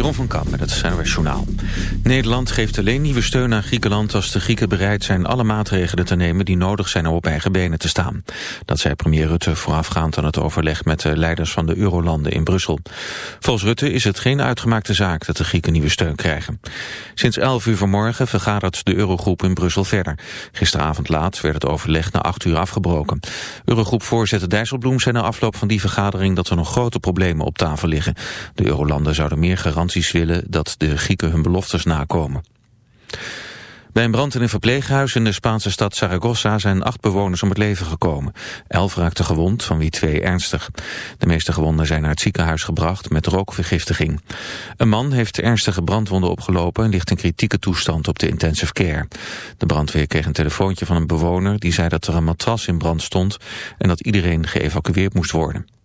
Jeroen van Kamp met het NOS Journaal. Nederland geeft alleen nieuwe steun aan Griekenland als de Grieken bereid zijn alle maatregelen te nemen die nodig zijn om op eigen benen te staan. Dat zei premier Rutte voorafgaand aan het overleg met de leiders van de eurolanden in Brussel. Volgens Rutte is het geen uitgemaakte zaak dat de Grieken nieuwe steun krijgen. Sinds 11 uur vanmorgen vergadert de eurogroep in Brussel verder. Gisteravond laat werd het overleg na 8 uur afgebroken. Eurogroepvoorzitter Dijsselbloem zei na afloop van die vergadering dat er nog grote problemen op tafel liggen. De eurolanden zouden meer willen dat de Grieken hun beloftes nakomen. Bij een brand in een verpleeghuis in de Spaanse stad Zaragoza zijn acht bewoners om het leven gekomen. Elf raakten gewond, van wie twee ernstig. De meeste gewonden zijn naar het ziekenhuis gebracht met rookvergiftiging. Een man heeft ernstige brandwonden opgelopen en ligt in kritieke toestand op de intensive care. De brandweer kreeg een telefoontje van een bewoner die zei dat er een matras in brand stond en dat iedereen geëvacueerd moest worden.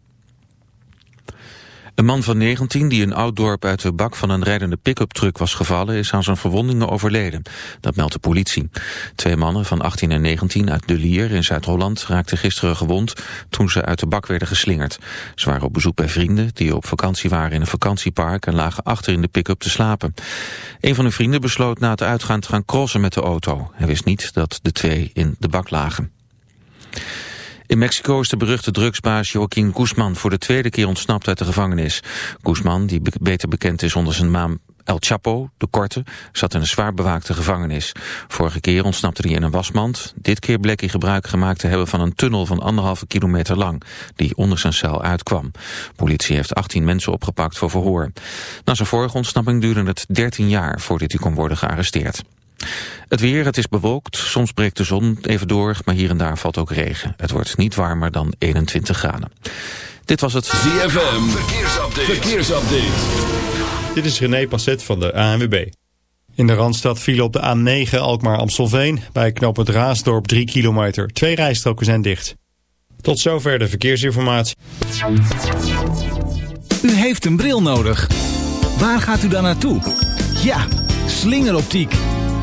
Een man van 19 die in Ouddorp uit de bak van een rijdende pick-up truck was gevallen is aan zijn verwondingen overleden. Dat meldt de politie. Twee mannen van 18 en 19 uit De Lier in Zuid-Holland raakten gisteren gewond toen ze uit de bak werden geslingerd. Ze waren op bezoek bij vrienden die op vakantie waren in een vakantiepark en lagen achter in de pick-up te slapen. Een van hun vrienden besloot na het uitgaan te gaan crossen met de auto. Hij wist niet dat de twee in de bak lagen. In Mexico is de beruchte drugsbaas Joaquín Guzman voor de tweede keer ontsnapt uit de gevangenis. Guzman, die beter bekend is onder zijn naam El Chapo, de korte, zat in een zwaar bewaakte gevangenis. Vorige keer ontsnapte hij in een wasmand. Dit keer bleek hij gebruik gemaakt te hebben van een tunnel van anderhalve kilometer lang, die onder zijn cel uitkwam. Politie heeft 18 mensen opgepakt voor verhoor. Na zijn vorige ontsnapping duurde het 13 jaar voordat hij kon worden gearresteerd. Het weer, het is bewolkt, soms breekt de zon even door, maar hier en daar valt ook regen. Het wordt niet warmer dan 21 graden. Dit was het ZFM, verkeersupdate. verkeersupdate. Dit is René Passet van de ANWB. In de Randstad viel op de A9 Alkmaar-Amstelveen. Bij knop het Raasdorp 3 kilometer. Twee rijstroken zijn dicht. Tot zover de verkeersinformatie. U heeft een bril nodig. Waar gaat u dan naartoe? Ja, slingeroptiek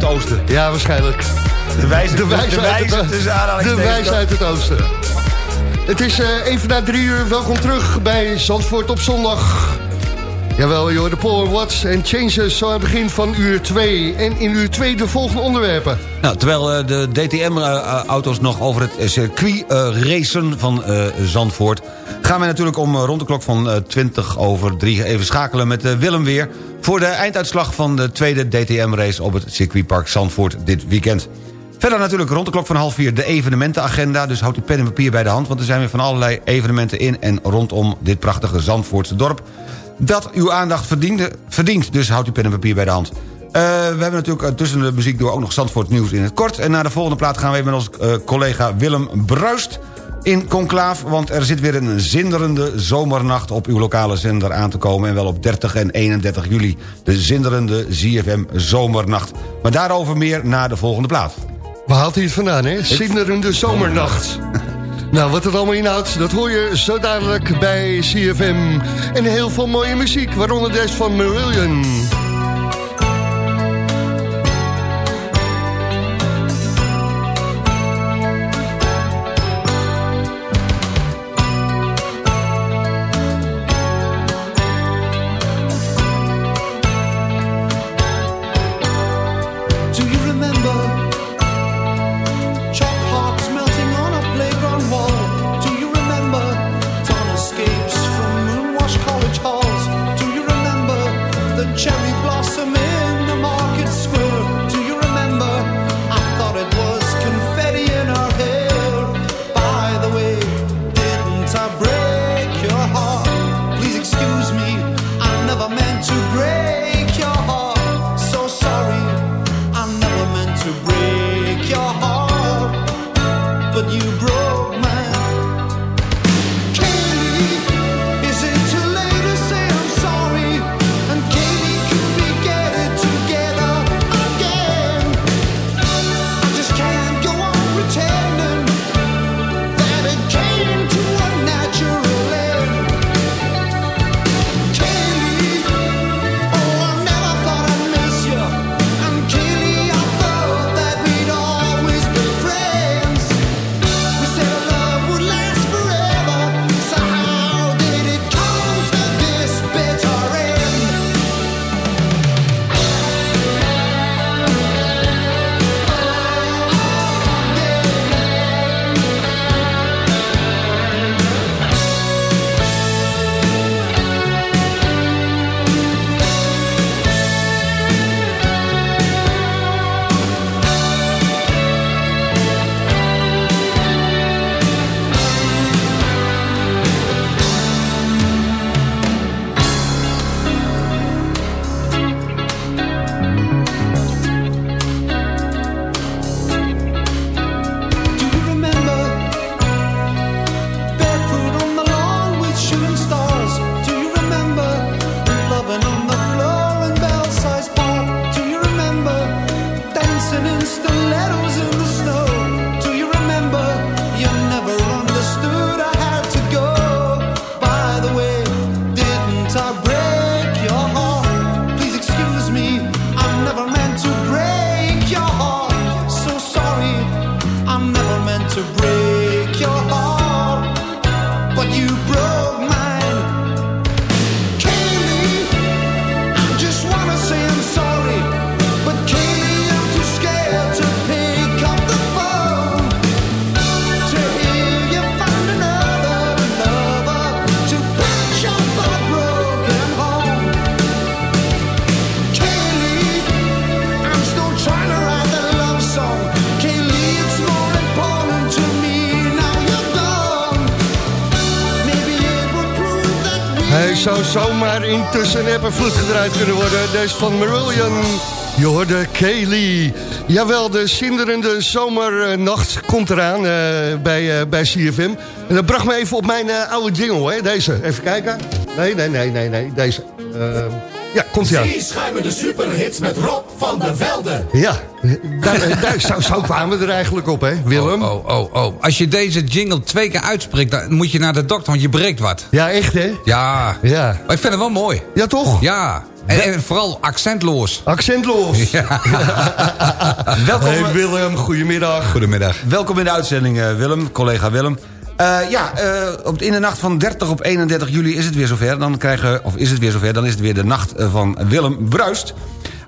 Het oosten. Ja, waarschijnlijk. De wijze, De wijze, de uit, wijze het, de uit het oosten. Het is eh, even na drie uur. Welkom terug bij Zandvoort op zondag. Jawel, joh, de Power Watts en Changes zo aan het begin van uur 2. En in uur 2 de volgende onderwerpen. Nou, terwijl eh, de DTM-auto's nog over het circuit eh, racen van eh, Zandvoort... gaan wij natuurlijk om rond de klok van eh, 20 over 3 even schakelen met Willem weer... voor de einduitslag van de tweede DTM-race op het circuitpark Zandvoort dit weekend. Verder natuurlijk rond de klok van half vier de evenementenagenda... dus houd die pen en papier bij de hand... want er zijn weer van allerlei evenementen in en rondom dit prachtige Zandvoortse dorp... dat uw aandacht verdiende, verdient, dus houd die pen en papier bij de hand. Eh, we hebben natuurlijk eh, tussen de muziek door ook nog Zandvoort nieuws in het kort. En naar de volgende plaat gaan we even met onze eh, collega Willem Bruist in Conclaaf. Want er zit weer een zinderende zomernacht op uw lokale zender aan te komen. En wel op 30 en 31 juli. De zinderende ZFM zomernacht. Maar daarover meer na de volgende plaat. Waar haalt hij het vandaan, hè? Zinderende zomernacht. nou, wat het allemaal inhoudt, dat hoor je zo dadelijk bij CFM. En heel veel mooie muziek, waaronder deze van Marillion. En vloed gedraaid kunnen worden. Deze van Marillion. Je hoorde Kaylee. Jawel, de zinderende zomernacht komt eraan eh, bij, eh, bij CFM. En dat bracht me even op mijn eh, oude jingle, hè? deze. Even kijken. Nee, nee, nee, nee, nee. Deze. Ehm, ja, komt ie aan. schuimen de superhits met Rob van der Velde. Ja, daar, daar, zo, zo kwamen we er eigenlijk op, hè, Willem? Oh, oh, oh. Als je deze jingle twee keer uitspreekt, dan moet je naar de dokter, want je breekt wat. Ja, echt, hè? Ja. Ja. Maar ik vind het wel mooi. Ja, toch? Ja. En, en vooral accentloos. Accentloos. Welkom, Hey Willem, goedemiddag. Goedemiddag. Welkom in de uitzending, eh, Willem, collega Willem. Eh, ja, eh, op, in de nacht van 30 op 31 juli is het weer zover. Dan krijgen, of is het weer zover, dan is het weer de nacht eh, van Willem Bruist.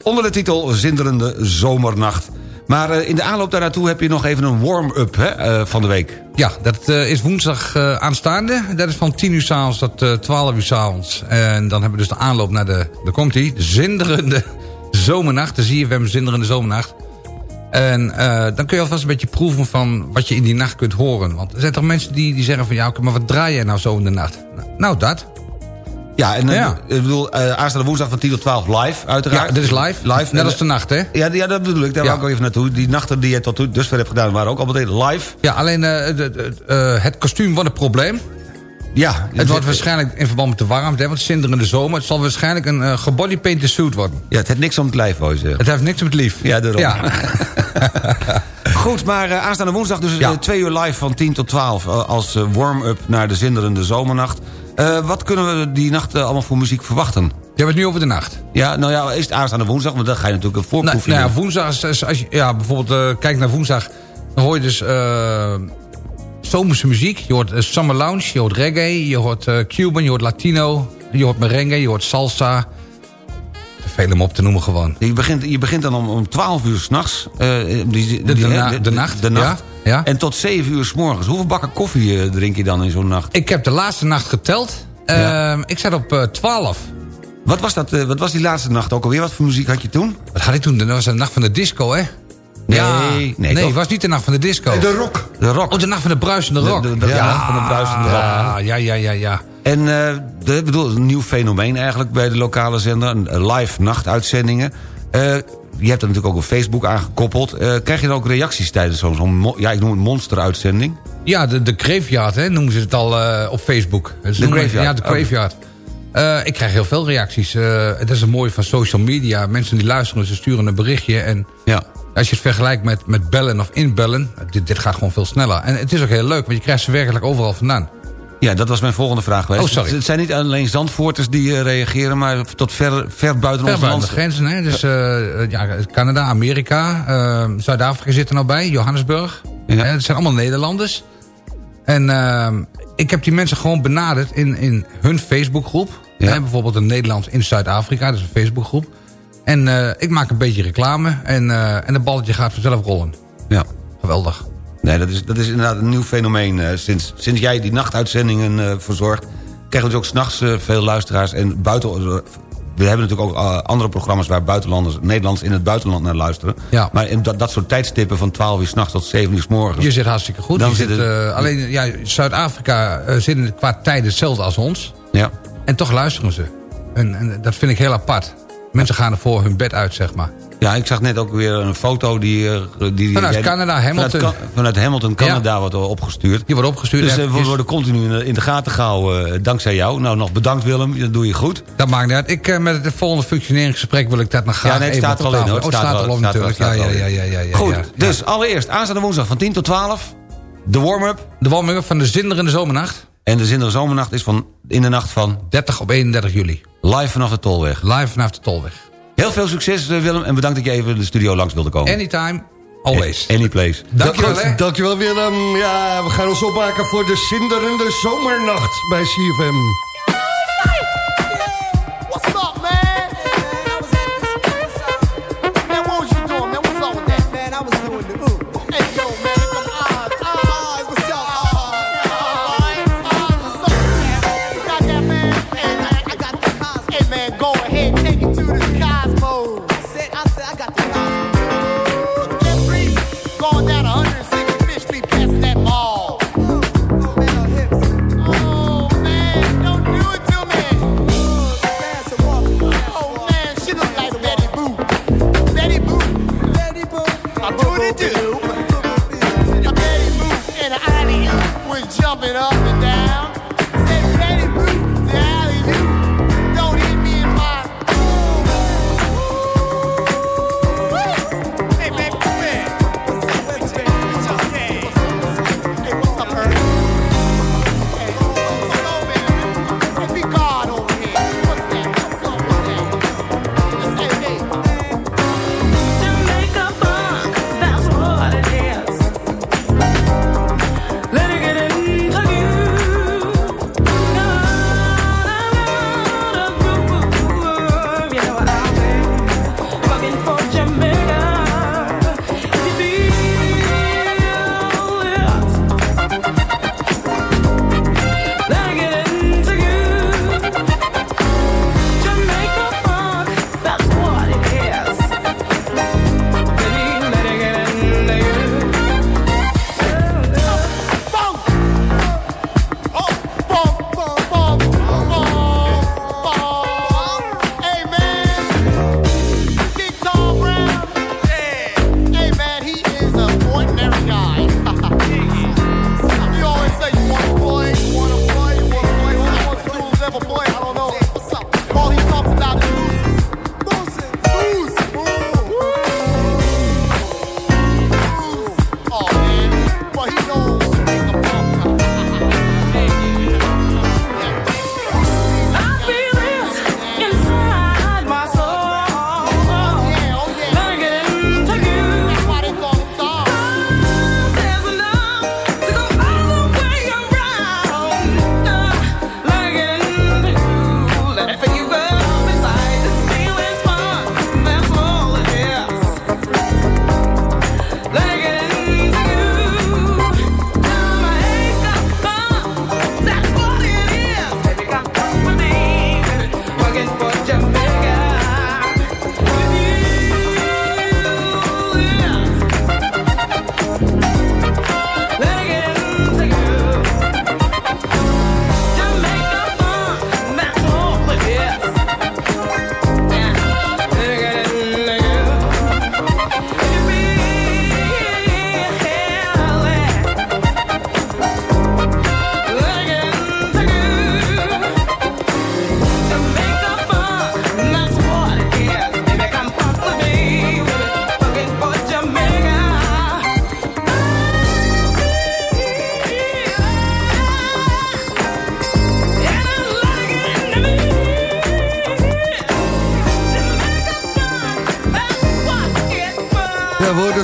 Onder de titel Zinderende Zomernacht. Maar eh, in de aanloop daar naartoe heb je nog even een warm-up eh, van de week. Ja, dat eh, is woensdag aanstaande. Dat is van 10 uur s'avonds tot eh 12 uur s'avonds. En dan hebben we dus de aanloop naar de... Daar komt de zinderende zomernacht. De ZFM zinderende zomernacht. En dan kun je alvast een beetje proeven van wat je in die nacht kunt horen. Want er zijn toch mensen die, die zeggen van... ja, maar wat draai jij nou zo in de nacht? Nou, nou dat. Ja, en eh, Ja. ik bedoel, eh, aanstaande woensdag van 10 tot 12 live, uiteraard. Ja, dit is live. Live. Net als de nacht, hè? Ja, ja dat bedoel ik, daar Ja. wou ik ook even naartoe. Die nachten die je tot dusver hebt gedaan waren ook al meteen live. Ja, alleen eh, de- het kostuum wordt een probleem. Ja. Het wordt waarschijnlijk in verband met de warmte, hè, want zinderende zomer. Het zal waarschijnlijk een uh, gebodypainted suit worden. Ja, het heeft niks om het lijf, wou je zeggen. Het heeft niks met lief. Ja, daarom. Ja. Goed, maar eh, aanstaande woensdag dus Ja. eh, twee uur live van 10 tot 12... eh, als warm-up naar de zinderende zomernacht. Wat kunnen we die nacht allemaal voor muziek verwachten? Je hebt het nu over de nacht. Ja, nou ja, is het aanstaande woensdag? Want dan ga je natuurlijk een Nou, voorproefje nou ja, doen. woensdag, is, is- als je ja, bijvoorbeeld uh, kijkt naar woensdag... dan hoor je dus zomerse muziek. Je hoort summer lounge, je hoort reggae, je hoort Cuban, je hoort Latino... je hoort merengue, je hoort salsa... Veel om op te noemen gewoon. Je begint, je begint dan om, om 12 uur s'nachts. Uh, de, de, de, na, de, nacht. De nacht. Ja, ja. En tot 7 uur s morgens. Hoeveel bakken koffie uh, drink je dan in zo'n nacht? Ik heb de laatste nacht geteld. Ja. Uh, ik zat op uh, 12. Wat was, dat, wat was die laatste nacht ook alweer? Wat voor muziek had je toen? Wat had ik toen? Dat was de nacht van de disco, hè? Nee, ja, nee, nee het was niet de nacht van de disco. De rock. De rock. Oh, de nacht van de bruisende rock. De, de, de ja, nacht van de bruisende rock. Ja, ja, ja, ja. En uh, de, bedoel, een nieuw fenomeen eigenlijk bij de lokale zender. Live nachtuitzendingen. Uh, je hebt er natuurlijk ook op Facebook aangekoppeld. Uh, krijg je dan ook reacties tijdens zo'n, zo ja, ik noem het monsteruitzending? Ja, de, de graveyard, hè, noemen ze het al op Facebook. De graveyard? Ja, de graveyard. Okay. Uh, ik krijg heel veel reacties. Het is een mooie van social media. Mensen die luisteren, ze sturen een berichtje. En ja. als je het vergelijkt met, met bellen of inbellen... Dit, dit gaat gewoon veel sneller. En het is ook heel leuk, want je krijgt ze werkelijk overal vandaan. Ja, dat was mijn volgende vraag geweest. Oh, sorry. Het zijn niet alleen Zandvoorters die uh, reageren... maar tot ver, ver buiten ver onze buiten de grenzen, hè. Dus uh, ja, Canada, Amerika, uh, Zuid-Afrika zit er nou bij. Johannesburg. Ja. Het zijn allemaal Nederlanders. En ik heb die mensen gewoon benaderd in, in hun Facebookgroep. Ja. Hè, bijvoorbeeld een Nederlands in Zuid-Afrika, dat is een Facebookgroep. En ik maak een beetje reclame en, en het balletje gaat vanzelf rollen. Ja. Geweldig. Nee, dat is, dat is inderdaad een nieuw fenomeen. Uh, sinds, sinds jij die nachtuitzendingen verzorgt... krijgen we dus ook s'nachts veel luisteraars. En buiten, we hebben natuurlijk ook andere programma's... waar buitenlanders, Nederlands in het buitenland naar luisteren. Ja. Maar in dat, dat soort tijdstippen van 12 uur s'nachts tot 7 uur s morgens... Je zit hartstikke goed. Dan je zit zit, het, alleen, ja, Zuid-Afrika zit qua tijd hetzelfde als ons. Ja. En toch luisteren ze. En, en dat vind ik heel apart. Mensen gaan er voor hun bed uit, zeg maar. Ja, ik zag net ook weer een foto die... die vanuit die, Canada, Hamilton. Vanuit, vanuit Hamilton, Canada ja. wordt opgestuurd. Die wordt opgestuurd. Dus we uh, worden continu in de gaten gehouden, uh, dankzij jou. Nou, nog bedankt Willem, dat doe je goed. Dat maakt niet uit. Ik, uh, met het volgende functioneringsgesprek wil ik dat nog graag Ja, nee, het staat er al in hoor. Het staat, oh, staat er al natuurlijk. Ja, ja, ja, ja, ja, Goed, dus allereerst, aanstaande woensdag van 10 tot 12... de warm-up. De warm-up van de zinderende zomernacht. En de zinderende zomernacht is van in de nacht van... 30 op 31 juli. Live vanaf de Tolweg. Live vanaf de Tolweg. Heel veel succes Willem en bedankt dat je even de studio langs wilde komen. Anytime, always. Any place. Dankjewel, hè. Dankjewel Willem. Ja, we gaan ons opmaken voor de zinderende zomernacht bij CFM.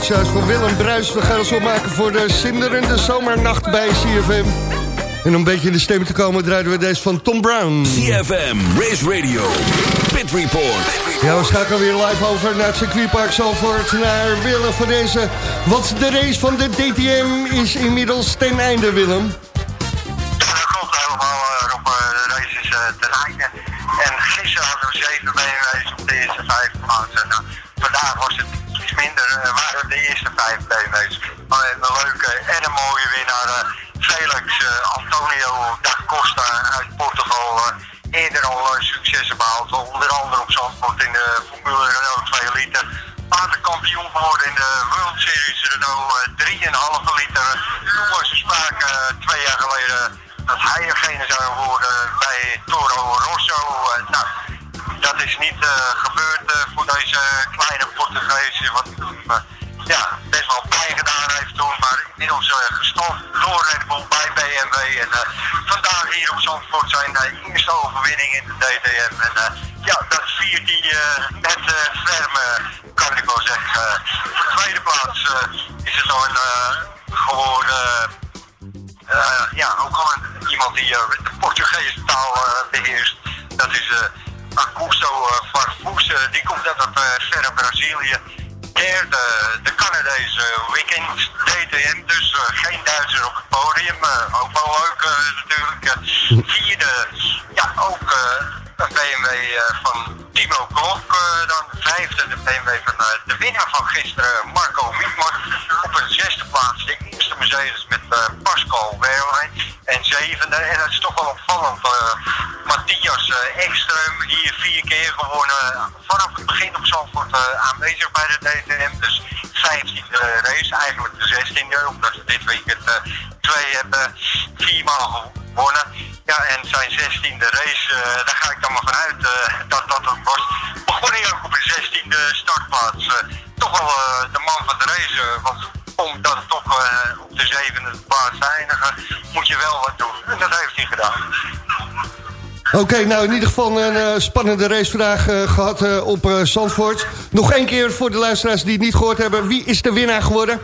Juist voor Willem Bruis. We gaan ons opmaken voor de zinderende zomernacht bij CFM. En om een beetje in de stemming te komen draaien we deze van Tom Brown. CFM, Race Radio, Pit Report. Ja, we schakelen weer live over naar het circuitpark Zalvoort, naar Willem van deze. Want de race van de DTM is inmiddels ten einde, Willem. Dat klopt helemaal, Rob. De race is ten einde. En gisteren hadden we zeven BMW's op de eerste vijf plaatsen. Vandaag was het minder, eh, waren de eerste vijf BMW's. Maar een leuke en een mooie winnaar. eh, Felix eh, Antonio da Costa uit Portugal. eerder al successen behaald. Onder andere op Zandvoort in de Formule Renault 2 liter. Later kampioen geworden in de World Series Renault eh, 3,5 liter. Toen was er twee jaar geleden dat hij degene zou worden bij Toro Rosso. Nou, dat is niet eh, gebeurd eh, voor deze kleine Portugees. Wat eh, ja, best wel pijn gedaan heeft toen. Maar inmiddels gestopt door Red Bull bij BMW. En vandaag hier op Zandvoort zijn uh, eerste overwinning in de DTM. En ja, dat viert hij met uh, ferme, kan ik wel zeggen. Voor de tweede plaats is het dan uh, gewoon... Ja, ook al een, iemand die de Portugese taal beheerst. Dat is uh, Augusto Farfus. die komt uit het verre Brazilië. Derde, de Canadese Weekend DTM. Dus geen Duitser op het podium. ook wel leuk natuurlijk. vierde, ja, ook een BMW van Timo Klok. dan vijfde, de BMW van de winnaar van gisteren, Marco Wietman. Op een zesde plaats, de eerste Mercedes met Pascal Wehrlein. En zevende, en het is toch wel opvallend, uh, Matthias uh, Ekström, hier vier keer gewonnen. Vanaf het begin op Zandvoort aanwezig bij de DTM. Dus 15e race, eigenlijk de 16e, omdat we dit weekend twee hebben, viermaal gewonnen. Ja, en zijn 16e race, daar ga ik dan maar vanuit dat dat het was. Begon hij ook op de 16e startplaats. toch wel de man van de race, want om dan toch uh, op de zevende plaats te eindigen, moet je wel wat doen. En dat heeft hij gedaan. Oké, okay, nou in ieder geval een uh, spannende race vandaag uh, gehad op Zandvoort. Nog één keer voor de luisteraars die het niet gehoord hebben. Wie is de winnaar geworden?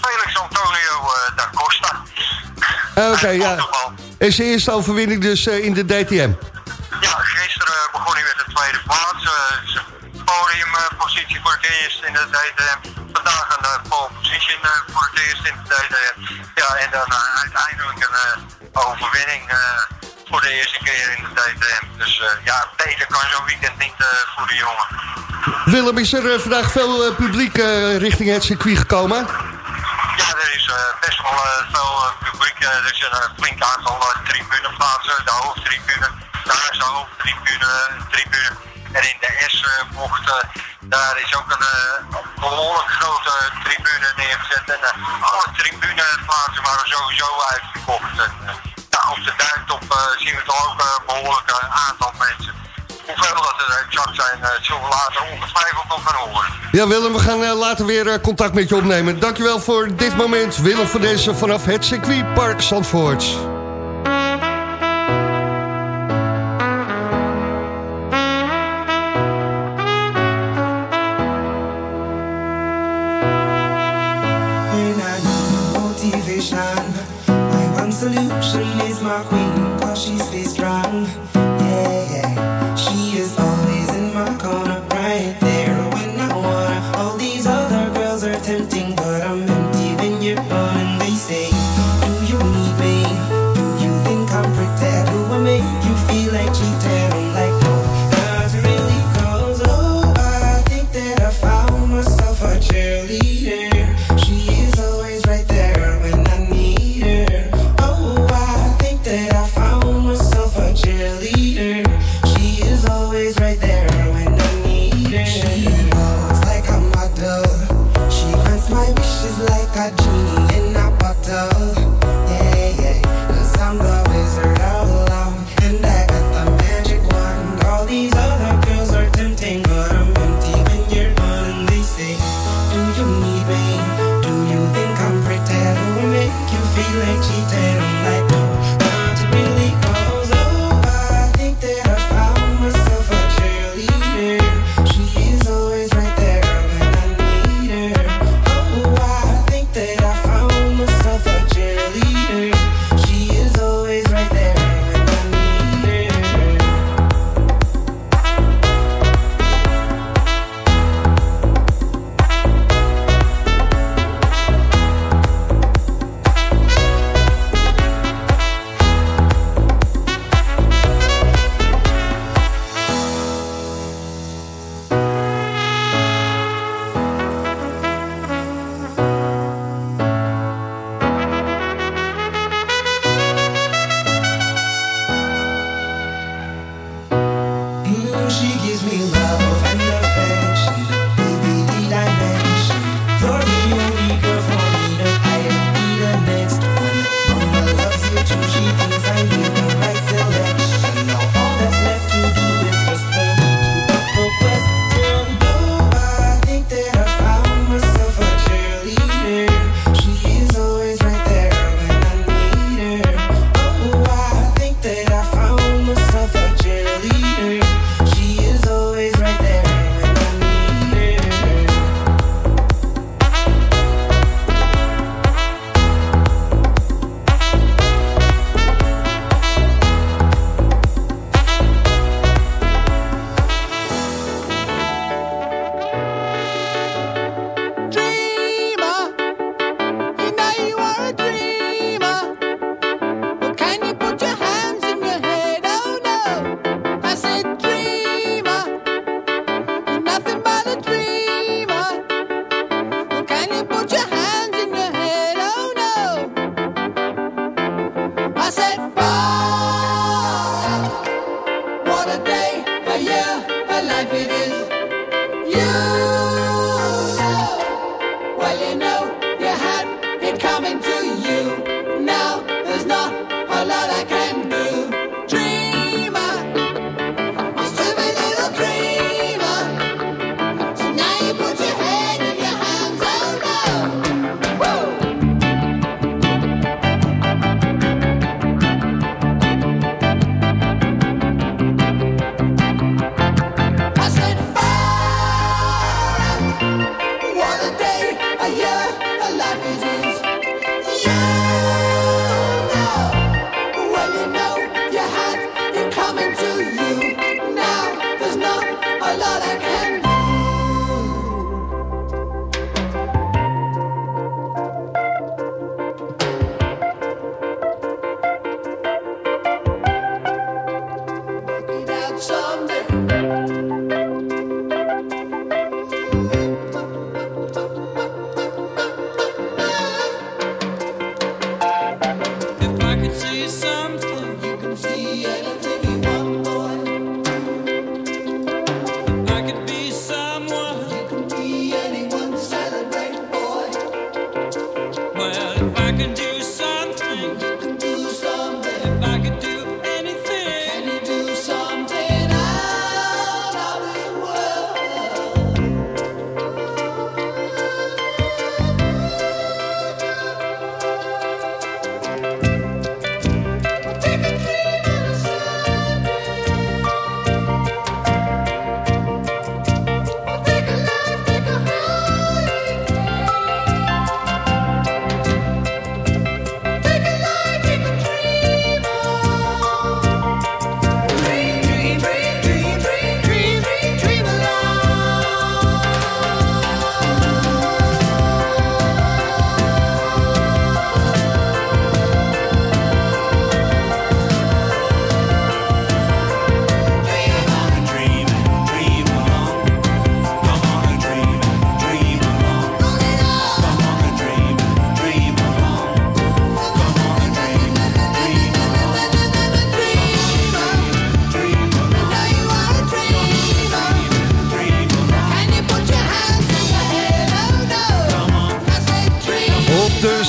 Felix Antonio da Costa. Oké, okay, ja. En zijn eerste overwinning dus in de DTM? Ja, gisteren begon hij met de tweede plaats podiumpositie voor het eerst in de DTM. Vandaag een uh, pole position voor het eerst in de DTM. Ja, en dan uiteindelijk een overwinning voor de eerste keer in de DTM. Dus ja, beter kan zo'n weekend niet voor de jongen. Willem, is er vandaag veel publiek richting het circuit gekomen? Ja, er is best wel veel publiek. er is een flink aantal tribuneplaatsen. De hoofdtribune, daar is de hoofdtribune. Tribune. En in de S-bocht, uh, daar is ook een uh, behoorlijk grote tribune neergezet. En uh, alle tribuneplaatsen waren sowieso uitverkocht. En, nou, op de duintop zien we toch ook een behoorlijk aantal mensen. Hoeveel dat er exact zijn, zullen we later ongetwijfeld nog gaan horen. Ja Willem, we gaan later weer contact met je opnemen. Dankjewel voor dit moment. Willem van deze vanaf het circuitpark Zandvoort.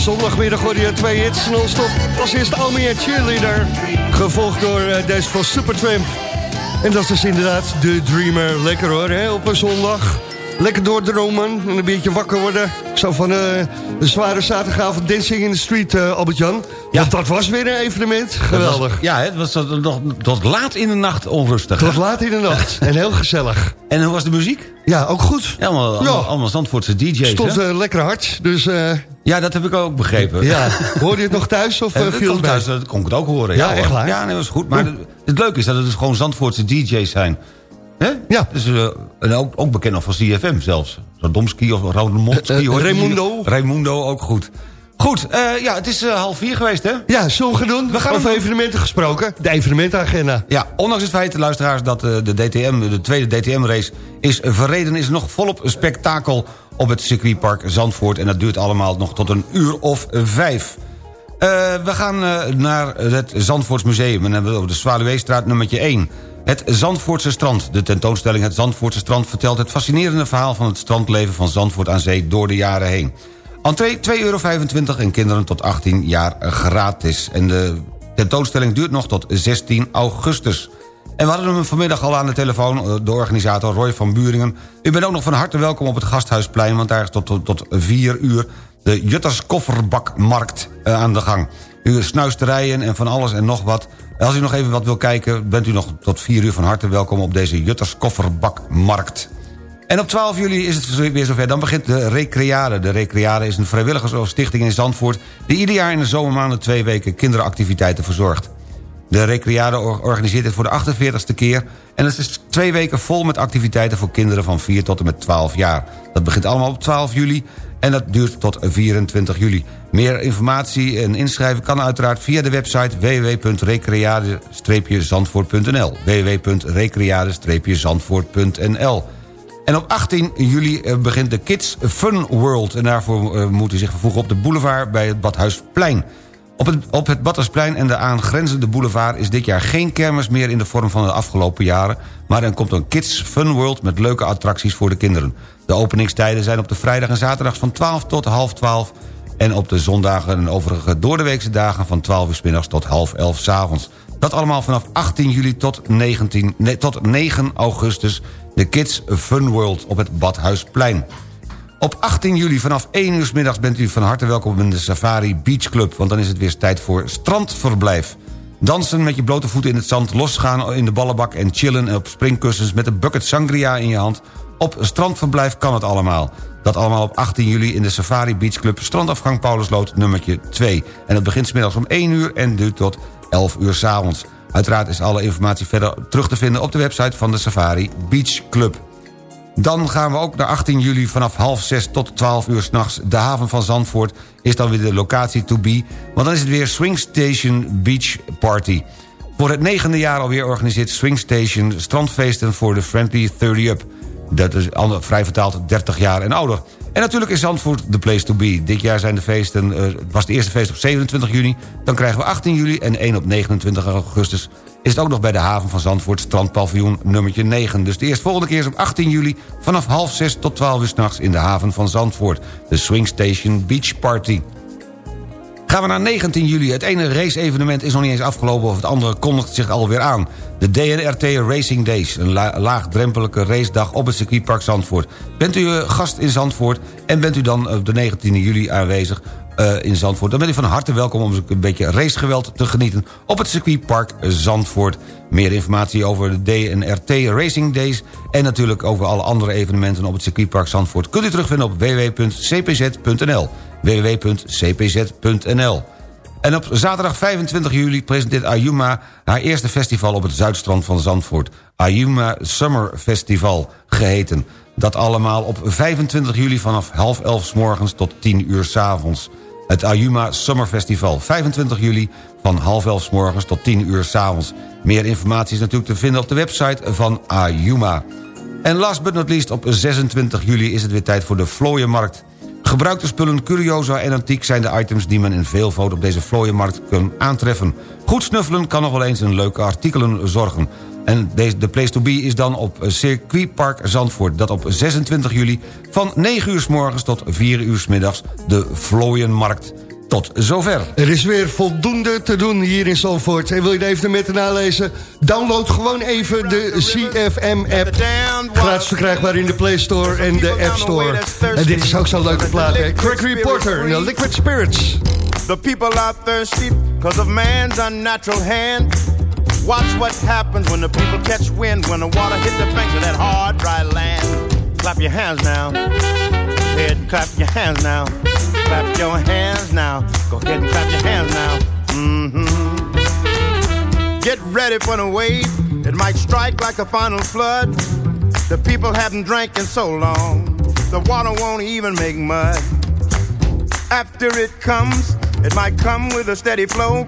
Zondagmiddag hoor je twee hits non-stop. Als eerst Almere Cheerleader, gevolgd door eh, deze van Supertramp. En dat is inderdaad de Dreamer. Lekker hoor, hè, op een zondag. Lekker doordromen en een beetje wakker worden. Zo van eh, een zware zaterdagavond Dancing in the Street, eh, Albert-Jan. Ja. Want dat was weer een evenement. Geweldig. Was- ja, het was tot, nog, tot laat in de nacht onrustig. Tot laat in de nacht. En heel gezellig. En hoe was de muziek? Ja, ook goed. Ja, allemaal, allemaal, allemaal Zandvoortse DJ's, Stond lekker hard. Dus Ja, dat heb ik ook begrepen. ja, hoorde je het nog thuis of Eh, eh, viel het thuis, dat kon ik het ook horen. Ja, hoor. echt waar? Ja, nee, dat was goed. Maar het, het leuke is dat het dus gewoon Zandvoortse DJ's zijn. Hè? Ja. Dus, eh, en ook, ook bekend nog van CFM zelfs. Radomski of Radomski. Eh, eh, hoor? Raimundo. Raimundo, ook goed. Goed, ja, het is half vier geweest, hè? Ja, zullen we gaan doen? We gaan Over evenementen gesproken. De evenementenagenda. Ja, ondanks het feit, luisteraars, dat de, DTM, de tweede DTM-race is verreden... is nog volop spektakel op het circuitpark Zandvoort... en dat duurt allemaal nog tot een uur of vijf. Eh, we gaan eh, naar het Zandvoortsmuseum. En dan hebben we de Zwaluweestraat nummertje 1. Het Zandvoortse strand. De tentoonstelling Het Zandvoortse strand vertelt het fascinerende verhaal... van het strandleven van Zandvoort aan zee door de jaren heen. Entree 2,25 euro en kinderen tot 18 jaar gratis. En de tentoonstelling duurt nog tot 16 augustus. En we hadden hem vanmiddag al aan de telefoon, eh, de organisator Roy van Buringen. U bent ook nog van harte welkom op het Gasthuisplein... want daar is tot, tot, 4 uur de Jutters Kofferbakmarkt uh, aan de gang. U snuisterijen en van alles en nog wat. Als u nog even wat wil kijken, bent u nog tot 4 uur van harte welkom... op deze Jutters Kofferbakmarkt. En op 12 juli is het weer zover. Dan begint de Recreade. De Recreade is een vrijwilligersstichting in Zandvoort... die ieder jaar in de zomermaanden twee weken kinderactiviteiten verzorgt. De Recreade organiseert dit voor de 48ste keer... en het is twee weken vol met activiteiten voor kinderen van 4 tot en met 12 jaar. Dat begint allemaal op 12 juli en dat duurt tot 24 juli. Meer informatie en inschrijven kan uiteraard via de website www.recreade-zandvoort.nl www.recreade-zandvoort.nl en op 18 juli eh, begint de Kids Fun World. En daarvoor eh, moet u zich vervoegen op de boulevard bij het Badhuisplein. Op het, op het en de aangrenzende boulevard... is dit jaar geen kermis meer in de vorm van de afgelopen jaren... maar er komt een Kids Fun World met leuke attracties voor de kinderen. De openingstijden zijn op de vrijdag en zaterdag van 12 tot half 12... en op de zondagen en overige doordeweekse dagen van 12 uur s middags tot half 11 s avonds. Dat allemaal vanaf 18 juli tot, 19, nee, tot 9 augustus de Kids Fun World op het Badhuisplein. Op 18 juli vanaf 1 uur middags bent u van harte welkom in de Safari Beach Club... want dan is het weer tijd voor strandverblijf. Dansen met je blote voeten in het zand, losgaan in de ballenbak... en chillen op springkussens met een bucket sangria in je hand. Op strandverblijf kan het allemaal. Dat allemaal op 18 juli in de Safari Beach Club... strandafgang Paulusloot nummertje 2. En dat begint middags om 1 uur en duurt tot 11 uur s'avonds. Uiteraard is alle informatie verder terug te vinden op de website van de Safari Beach Club. Dan gaan we ook naar 18 juli vanaf half 6 tot 12 uur s'nachts. De haven van Zandvoort is dan weer de locatie to be. Want dan is het weer Swing Station Beach Party. Voor het negende jaar alweer organiseert Swing Station strandfeesten voor de Friendly 30 Up. Dat is vrij vertaald 30 jaar en ouder. En natuurlijk is Zandvoort de place to be. Dit jaar zijn de feesten, uh, was de eerste feest op 27 juni. Dan krijgen we 18 juli en 1 op 29 augustus... is het ook nog bij de haven van Zandvoort, strandpaviljoen nummertje 9. Dus de eerstvolgende keer is op 18 juli... vanaf half 6 tot 12 uur s'nachts in de haven van Zandvoort. De Swing Station Beach Party. Gaan we naar 19 juli. Het ene race-evenement is nog niet eens afgelopen... of het andere kondigt zich alweer aan. De DNRT Racing Days, een la laagdrempelige racedag op het circuitpark Zandvoort. Bent u uh, gast in Zandvoort en bent u dan op de 19 juli aanwezig... Uh, in Zandvoort. Dan bent u van harte welkom om een beetje racegeweld te genieten... op het circuitpark Zandvoort. Meer informatie over de DNRT Racing Days... en natuurlijk over alle andere evenementen op het circuitpark Zandvoort... kunt u terugvinden op www.cpz.nl www.cpz.nl. En op zaterdag 25 juli presenteert Ayuma haar eerste festival op het zuidstrand van Zandvoort. Ayuma Summer Festival geheten. Dat allemaal op 25 juli vanaf half elf s morgens tot 10 uur s avonds. Het Ayuma Summer Festival. 25 juli van half elf s morgens tot 10 uur s avonds. Meer informatie is natuurlijk te vinden op de website van Ayuma. En last but not least, op 26 juli is het weer tijd voor de Vlooienmarkt. Gebruikte spullen, curiosa en antiek zijn de items die men in veelvoud op deze vlooienmarkt kan aantreffen. Goed snuffelen kan nog wel eens een leuke artikelen zorgen. En deze, de place to be is dan op circuitpark Zandvoort... dat op 26 juli van 9 uur s morgens tot 4 uur s middags de Vlooienmarkt tot zover. Er is weer voldoende te doen hier in Zandvoort. En wil je de evenementen nalezen? Download gewoon even de CFM-app. Gratis verkrijgbaar in de Play Store en de App Store. En dit is ook zo'n leuke plaat, hè? Craig Reporter en Liquid Spirits. The people are thirsty because of man's unnatural hand. Watch what happens when the people catch wind, when the water hits the banks of that hard, dry land. Clap your hands now. Go ahead and clap your hands now. Clap your hands now. Go ahead and clap your hands now. Mm-hmm. Get ready for the wave. It might strike like a final flood. The people haven't drank in so long. The water won't even make mud. After it comes, it might come with a steady flow.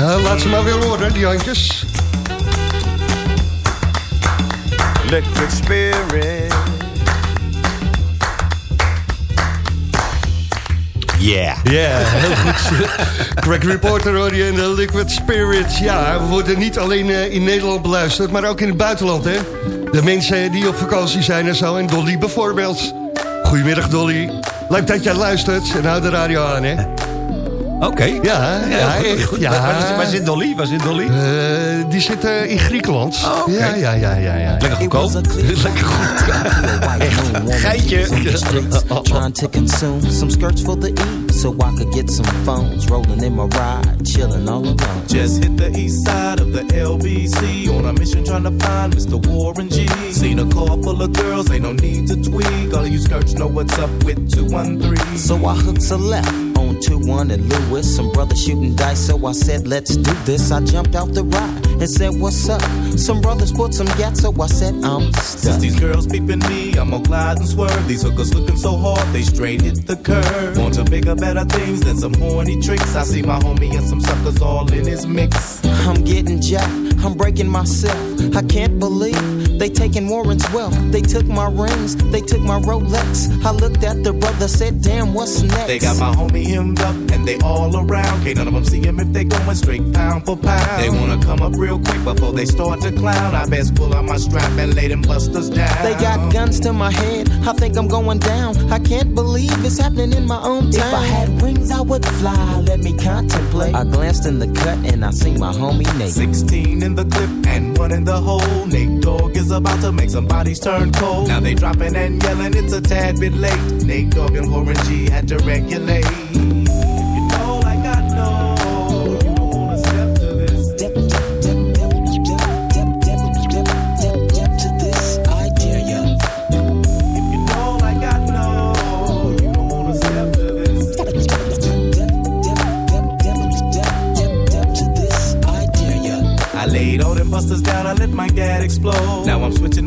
Uh, laat ze maar weer horen, die handjes. Liquid spirit. Yeah. Ja, heel goed. Greg Reporter hoor je in de Liquid Spirits. Ja, we worden niet alleen uh, in Nederland beluisterd, maar ook in het buitenland, hè. De mensen die op vakantie zijn en zo, en Dolly bijvoorbeeld. Goedemiddag, Dolly. Leuk dat jij luistert en hou de radio aan, hè. Oké. Okay. Ja, ja, ja, goed, echt, goed. ja. Waar, zit, waar zit Dolly? Waar zit Dolly? Uh, die zit uh, in Griekenland. Oh, okay. ja, ja, ja, ja, ja. Lekker goedkoop. Lekker goed. Echt. Geitje. Trying to consume some skirts for the E, so I could get some phones rolling in my ride, chilling all alone. Just hit the east side of the LBC on a mission trying to find Mr. Warren G. Seen a car full of girls, ain't no need to tweak. All of you skirts know what's up with 213. So I hooked a left on 2-1 and Lewis. Some brothers shooting dice, so I said, let's do this. I jumped out the ride and said, what's up? Some brothers put some gas, so I said, I'm stuck. Since these girls peeping me, I'm gonna glide and swerve. These hookers looking so hard, they straight hit the curve. Want to bigger, better things than some horny tricks. I see my homie and some suckers all in his mix. I'm getting jacked, I'm breaking myself. I can't believe they taking Warren's wealth. They took my rings, they took my Rolex. I looked at the brother, said, damn, what's next? They got my homie hemmed up and they all around. Can't none of them see him if they going straight pound for pound. They wanna come up real quick before they start to clown. I best pull out my strap and lay them busters down. They got guns to my head, I think I'm going down. I can't believe it's happening in my own town. If I had wings, I would fly. Let me contemplate. I glanced in the cut and I seen my homie Nate. 16 in the clip and one in the hole. Nate Dogg is about to make some bodies turn cold. Now they dropping and yelling, it's a tad bit late. Nate Dogg and Warren G had to regulate.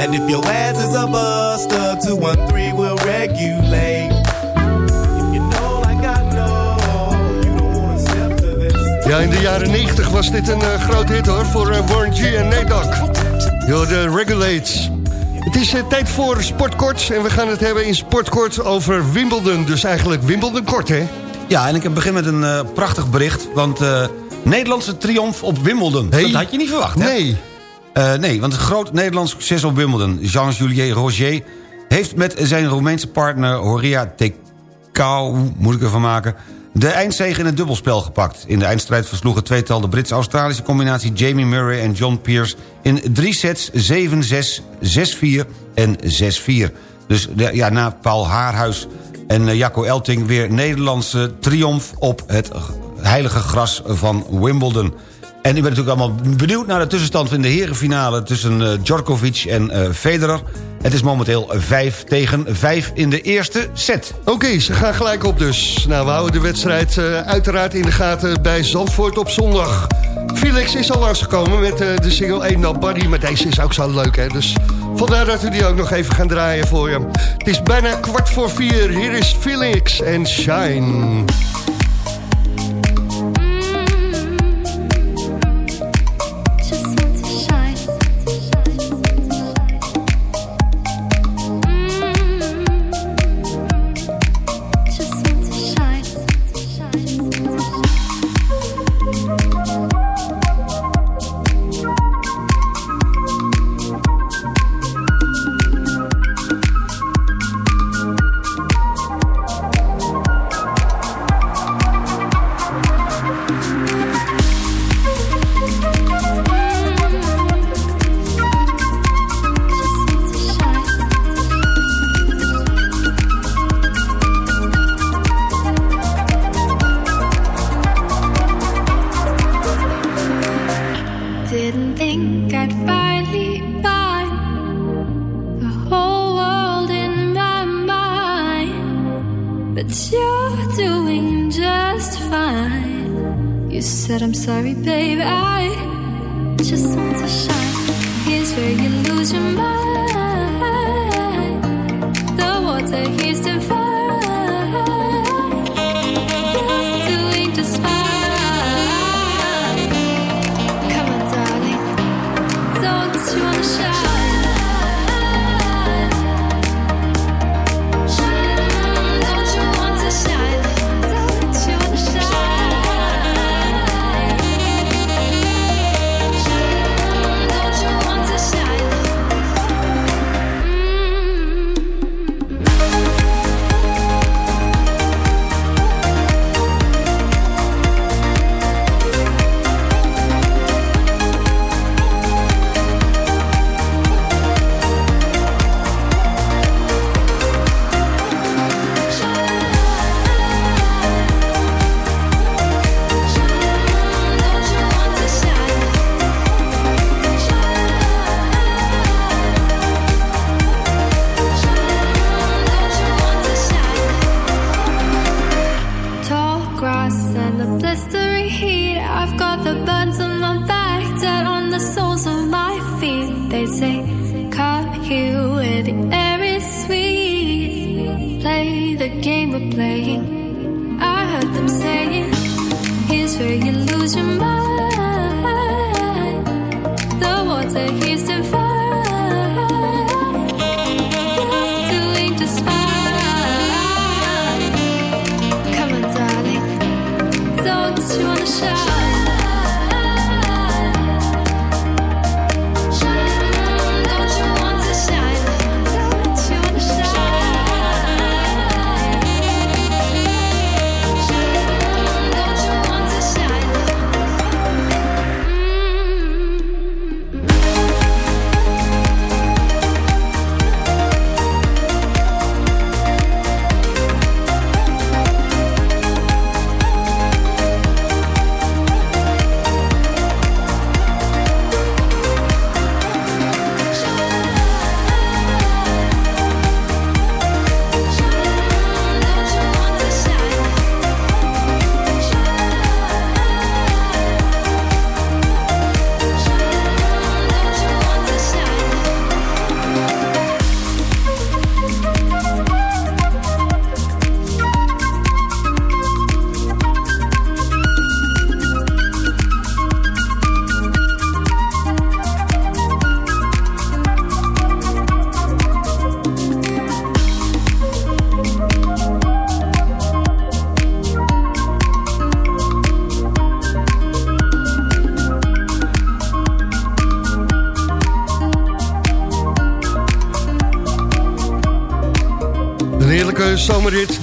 And if your ass is a buster, 213 will regulate. Ja, in de jaren 90 was dit een uh, groot hit hoor, voor uh, Warren G en Dogg. Yo, de Regulates. Het is uh, tijd voor Sportkort en we gaan het hebben in Sportkort over Wimbledon. Dus eigenlijk Wimbledon kort, hè? Ja, en ik begin met een uh, prachtig bericht, want uh, Nederlandse triomf op Wimbledon. Hey. Dat had je niet verwacht, hè? Nee. Uh, nee, want een groot Nederlands succes op Wimbledon. Jean-Julien Roger heeft met zijn Roemeense partner Horia Tekau, moet ik ervan maken... de eindzege in het dubbelspel gepakt. In de eindstrijd versloeg het tweetal de Brits-Australische combinatie... Jamie Murray en John Pierce in drie sets 7-6, 6-4 en 6-4. Dus ja, na Paul Haarhuis en uh, Jacco Elting... weer Nederlandse triomf op het heilige gras van Wimbledon... En ik ben natuurlijk allemaal benieuwd naar de tussenstand in de herenfinale... tussen uh, Djokovic en uh, Federer. Het is momenteel 5 tegen 5 in de eerste set. Oké, ze gaan gelijk op dus. Nou, we houden de wedstrijd uh, uiteraard in de gaten bij Zandvoort op zondag. Felix is al langsgekomen met de single 1 Up Buddy... maar deze is ook zo leuk, hè. Dus vandaar dat we die ook nog even gaan draaien voor je. Het is bijna kwart voor vier. Hier is Felix en Shine. You said, I'm sorry, babe. I just want to shine. Here's where you lose your mind.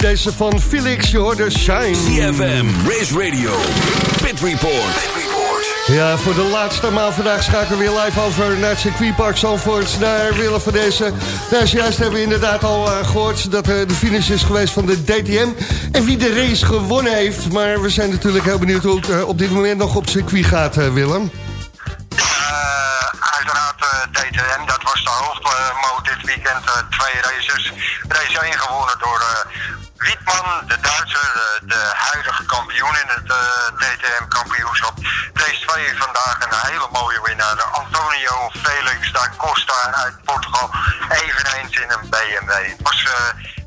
Deze van Felix, je hoorde Shine. CFM, Race Radio, Pit Report. Ja, voor de laatste maal vandaag schakelen we weer live over naar het circuitpark Zandvoort. Naar Willem van deze. Nou, zojuist hebben we inderdaad al eh, gehoord dat eh, de finish is geweest van de DTM. En wie de race gewonnen heeft. Maar we zijn natuurlijk heel benieuwd hoe het eh, op dit moment nog op circuit gaat, Willem. Race 2 vandaag een hele mooie winnaar, Antonio Felix da Costa uit Portugal. Eveneens in een BMW. Het was eh,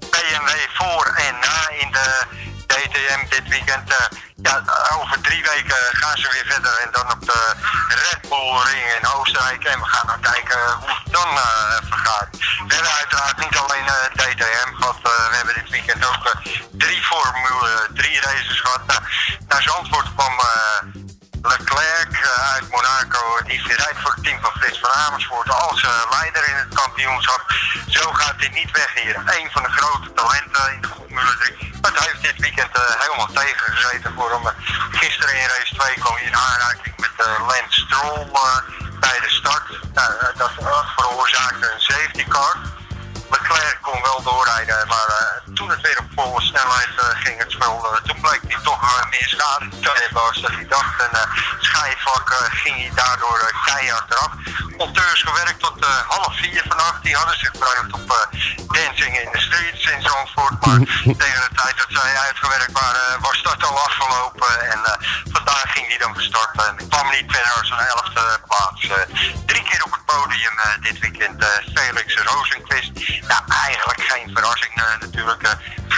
BMW voor en na in de DTM dit weekend. eh, ja, over drie weken gaan ze weer verder en dan op de Red Bull Ring in Oostenrijk. En we gaan dan kijken hoe het dan eh vergaat. We hebben uiteraard niet alleen DTM gehad, eh, we hebben dit weekend ook drie Formule 3 races gehad. Nou, naar Zandvoort kwam Leclerc eh, uit Monaco, die rijdt voor het team van Frits van Amersfoort als eh, leider in het kampioenschap. Zo gaat dit niet weg hier. Een van de grote talenten in de Formule 3. Het heeft dit weekend eh, helemaal tegengezeten voor hem. Gisteren in race 2 kwam hij in aanraking met Lance Stroll bij de start. Nou, dat veroorzaakte een safety car. Leclerc kon wel doorrijden, maar eh, toen het weer op volle snelheid eh, ging het spel, eh, toen bleek hij toch meer schade te hebben als dat hij dacht. En schijfvlak eh, ging hij daardoor keihard eraf. Monteurs gewerkt tot half vier vannacht. Die hadden zich verheugd op Dancing in the Streets in Zandvoort. Maar tegen de tijd dat zij uitgewerkt waren, was dat al afgelopen. En vandaag ging hij dan verstarten. En kwam niet verder als een elfde plaats. Drie keer op het podium dit weekend. Felix Rozenquist. Nou, eigenlijk geen verrassing eh, natuurlijk. eh,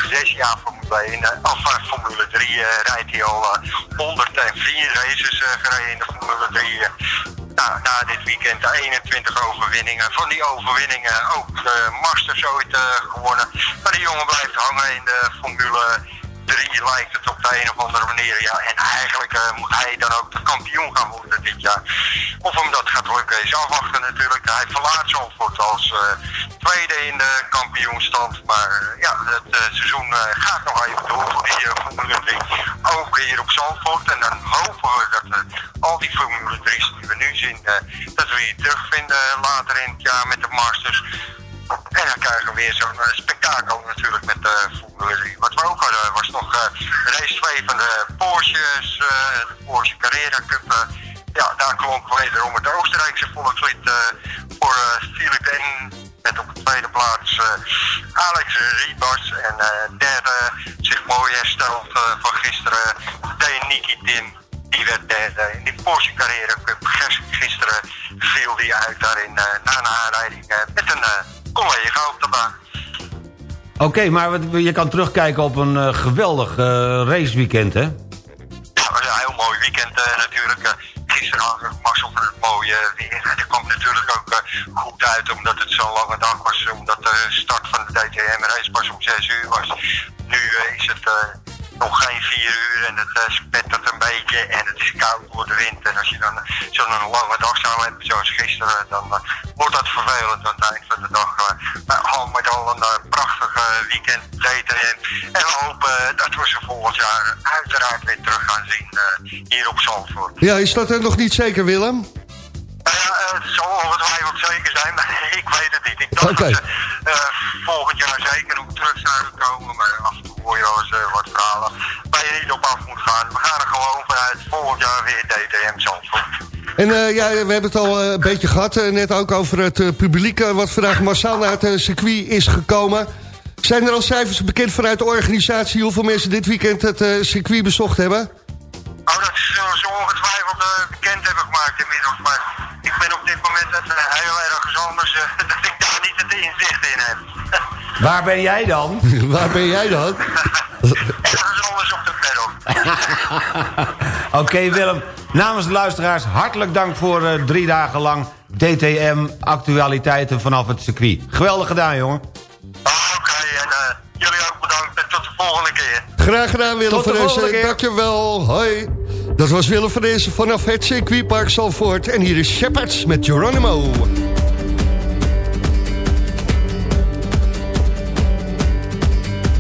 zes jaar Formule 1, eh, of eh, Formule 3 eh, rijdt hij al eh, 104 races gereden in de Formule 3. eh. Nou, na dit weekend 21 overwinningen. Van die overwinningen ook de Masters ooit gewonnen. Maar die jongen blijft hangen in de Formule 3 lijkt het op de een of andere manier. Ja, en eigenlijk eh, moet hij dan ook de kampioen gaan worden dit jaar. Of hem dat gaat lukken is afwachten natuurlijk. Hij verlaat Zandvoort als eh, tweede in de kampioenstand. Maar eh, ja, het seizoen gaat nog even door voor die Formule 3. Ook hier op Zandvoort. En dan hopen we dat al die Formule 3's die we nu zien, dat we die terugvinden later in het jaar met de Masters. En dan krijgen we weer zo'n eh, spektakel natuurlijk met de Formule 3. Wat we ook hadden was nog eh, race 2 van de Porsches, eh, de Porsche Carrera Cup. eh. ja, daar klonk wederom het Oostenrijkse volkslied eh, voor eh, Philip en Met op de tweede plaats eh, Alex Riebas. En eh, derde zich mooi hersteld eh, van gisteren. Deed Nicky Tim. Die werd derde in die Porsche Carrera Cup. Gis- Gisteren viel die uit daarin eh, na een aanrijding eh, met een eh, collega op de baan. Oké, maar je kan terugkijken op een eh, geweldig eh, raceweekend, hè? Ja, was een heel mooi weekend eh, natuurlijk. Gisteren had mazzel van het mooie weer. En dat kwam natuurlijk ook goed uit omdat het zo'n lange dag was. Omdat de start van de DTM race pas om 6 uur was. Nu is het nog geen 4 uur en het eh, spettert een beetje. En het is koud door de wind. En als je dan zo'n lange dag zou hebben zoals gisteren, dan eh, wordt dat vervelend aan het eind van de dag. Al met al een eh, prachtig eh, weekend DTM. En we hopen eh, dat we ze volgend jaar uiteraard weer terug gaan zien eh, hier op Zandvoort. Ja, is dat er nog niet zeker, Willem? Nou ja, eh, het zal ongetwijfeld zeker zijn, maar ik weet het niet. Ik dacht dat ze eh, volgend jaar zeker nog terug zouden komen, maar af en toe hoor je wel eens eh, wat verhalen waar je niet op af moet gaan. We gaan er gewoon vanuit volgend jaar weer DTM Zandvoort. En eh, ja, we hebben het al eh, een beetje gehad, eh, net ook over het eh, publiek... eh, wat vandaag massaal naar het eh, circuit is gekomen. Zijn er al cijfers bekend vanuit de organisatie... hoeveel mensen dit weekend het eh, circuit bezocht hebben? Oh, dat zullen ze ongetwijfeld eh, bekend hebben gemaakt inmiddels, maar ik ben op dit moment het, eh, heel erg anders dat ik daar niet het inzicht in heb. Waar ben jij dan? Waar ben jij dan? Ergens anders op de pedal. Oké, Willem. Namens de luisteraars, hartelijk dank voor eh, drie dagen lang DTM-actualiteiten vanaf het circuit. Geweldig gedaan, jongen. Oké, en eh, jullie ook bedankt en tot de volgende keer. Graag gedaan, Willem Tot de volgende keer. Dankjewel, hoi. Dat was Willem van Dezen vanaf het circuitpark Zalvoort. En hier is Shepherds met Geronimo.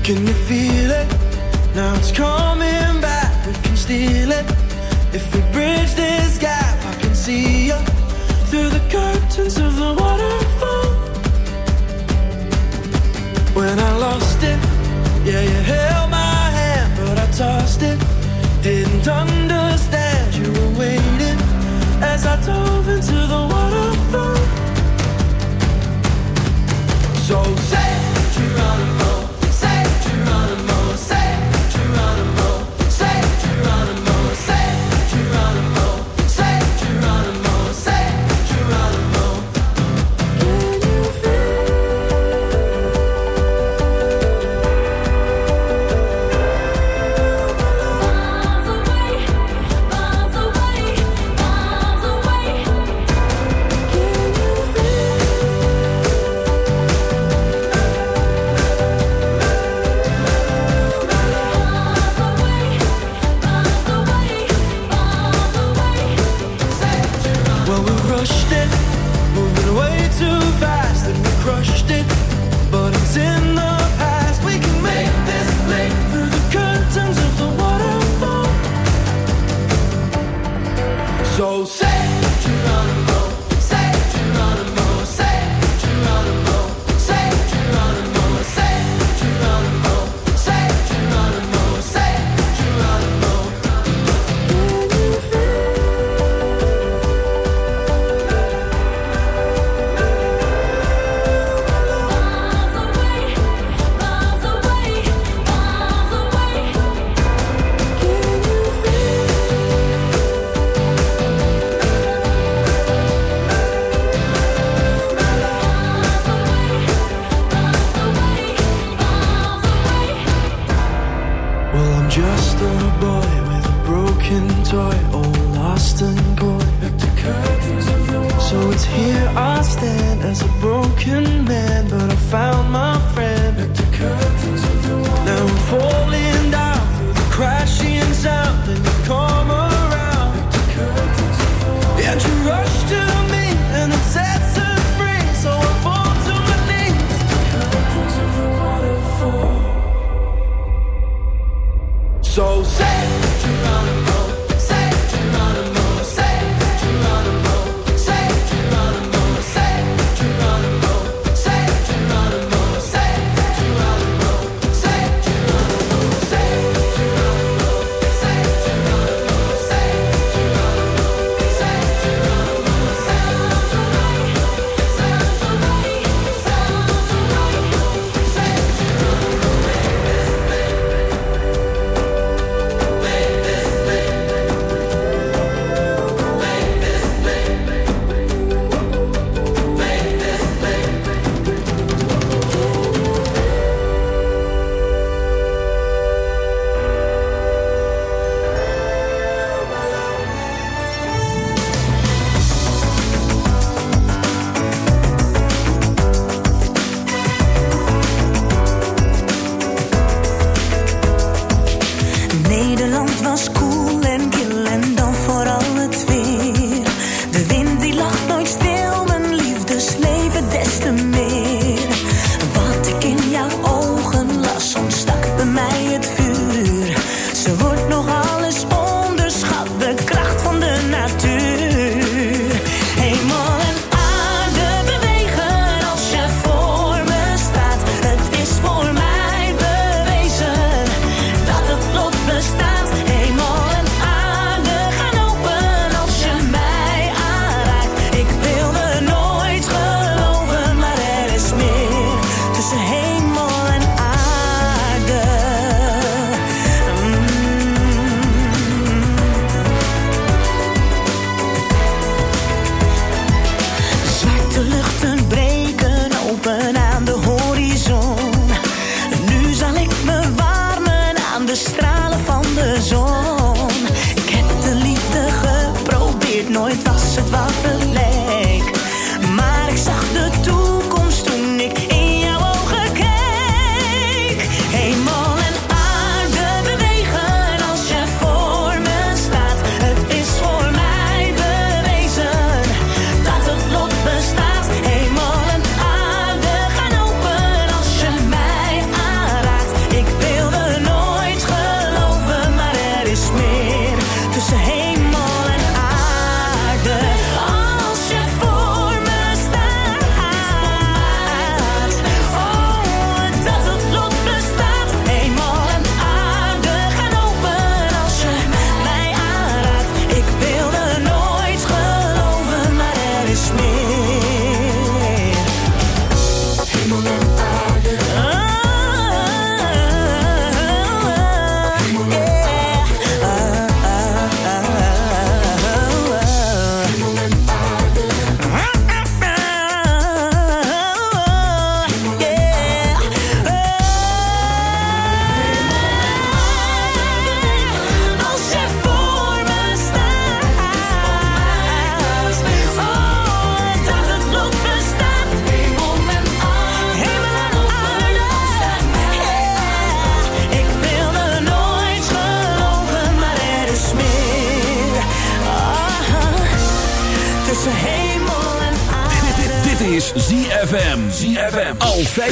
Can you feel it? Now it's coming back. We can steal it. If we bridge this gap, I can see you through the curtains of the waterfall. When I lost it, yeah, you held my hand, but I tossed it. Didn't understand you were waiting as I dove into the waterfall. So say, Geronimo,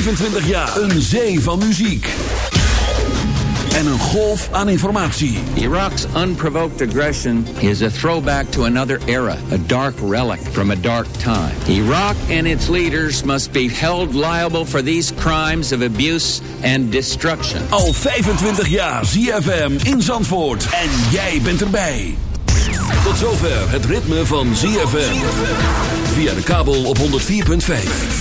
25 jaar. Een zee van muziek. En een golf aan informatie. Iraq's unprovoked aggression is a throwback to another era, a dark relic from a dark time. Iraq and its leaders must be held liable for these crimes of abuse and destruction. Al 25 jaar ZFM in Zandvoort. En jij bent erbij. Tot zover het ritme van ZFM. Via de kabel op 104.5.